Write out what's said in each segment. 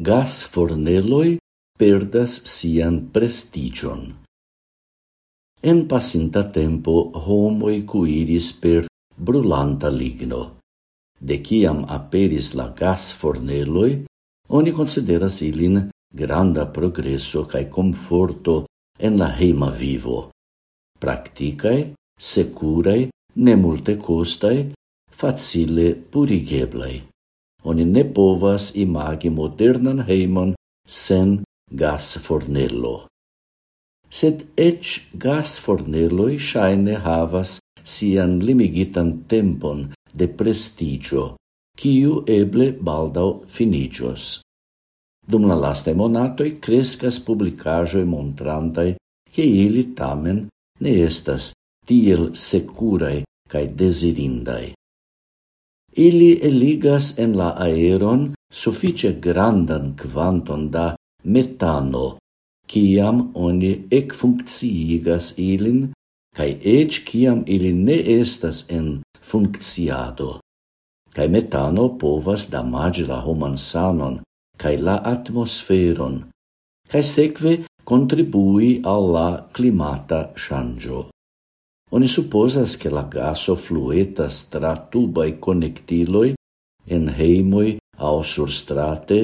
gas forneloi perdas sian prestigion. En pasinta tempo homoi cuiris per brulanta ligno. De ciam aperis la gas forneloi, oni consideras ilin granda progresso cae conforto en la heima vivo. Practicae, securae, nemulte costae, facile purigeblai. Oni ne povas imagi modernan heimon sen gasfornello. Sed ec gasfornelloi shaine havas sian limigitan tempon de prestigio, kiu eble baldau finigios. Dum la laste monatoi crescas publicajoi montrantai che ili tamen ne estas tiel securae cae desirindai. Ili eligas en la aeron suffice grandan quanton da metano, kiam oni ecfuncciigas ilin, cae ec kiam ili ne estas en funcciado. Cae metano povas damagi la homan sanon cae la atmosferon, cae secve contribui alla climata shangio. Oni supposas che la gaso fluetas tra tubae connectiloi en heimoi au surstrate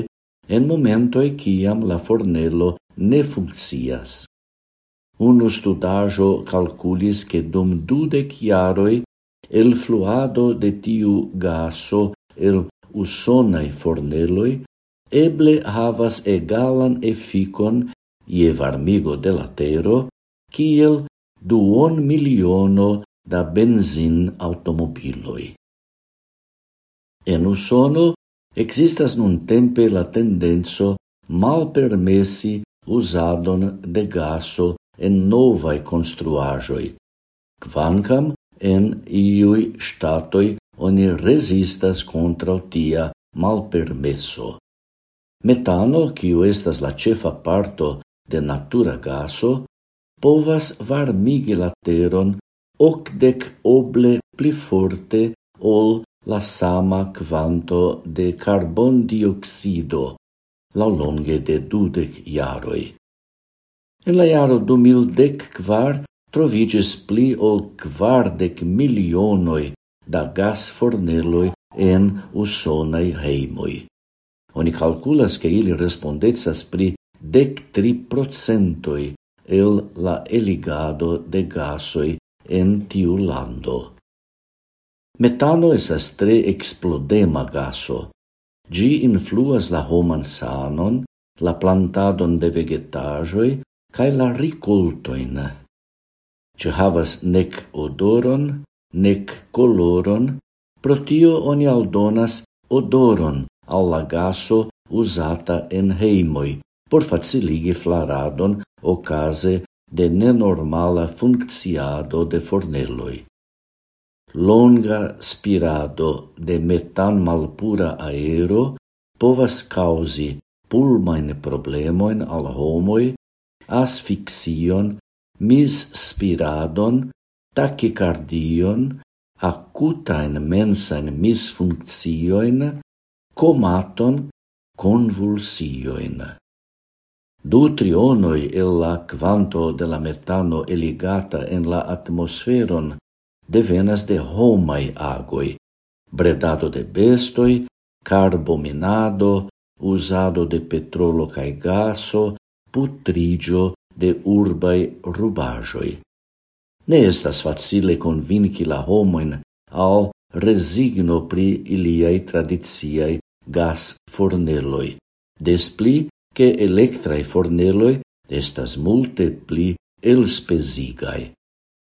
en momentoi ciam la fornello ne funccias. Unu studajo calculis che dum dude chiaroi el fluado de tiu gaso el usonai forneloi eble havas egalan efficon ie varmigo de la tero, kiel duon miliono da benzin automobiloi. En Usono existas nuntempe la tendenzo mal permessi usadon de gaso en novae construajoi, kvankam en iui statoi oni resistas contra tia malpermeso. Metano, kiu estas la cefa parto de natura gaso, povas varmigi la teron ocdec oble pli forte ol la sama quanto de carbondioxido laŭlonge de dudek jaroj. En la jaro 2014 trovigis pli ol kvardek milionoj da gas gasforneloj en usonaj hejmoj. Oni calculas che ili respondezas pri dec tri procentoi el la eligado de gasoi en tiu lando. Metano estas tre explodema gaso. Gi influas la homan sanon, la plantadon de vegetajoi, cae la ricultoin. Ci havas nek odoron, nek coloron, protio oni aldonas odoron al la gaso usata en heimoi, por faciligi flaradon ocase de nenormala funcciado de forneloj. Longa spirado de metan malpura aero povas causi pulmain problemoin al homoi, asfixion, misspiradon, tachicardion, acutain mensain misfunctioin, comaton, convulsioin. Du trionoi el la quanto de la metano eligata en la atmosferon devenas de homai agoi, bredado de bestoi, carbominado, usado de petrolo cae gaso, putrigio de urbai rubajoi. Ne estas facile convinci la homoin al resigno pri iliai tradiziai gas forneloi, despli che electrae forneloi estas multe pli elspesigai.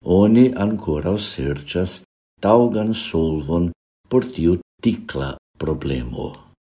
Oni ancora sercias taugan solvon por tiu ticla problemo.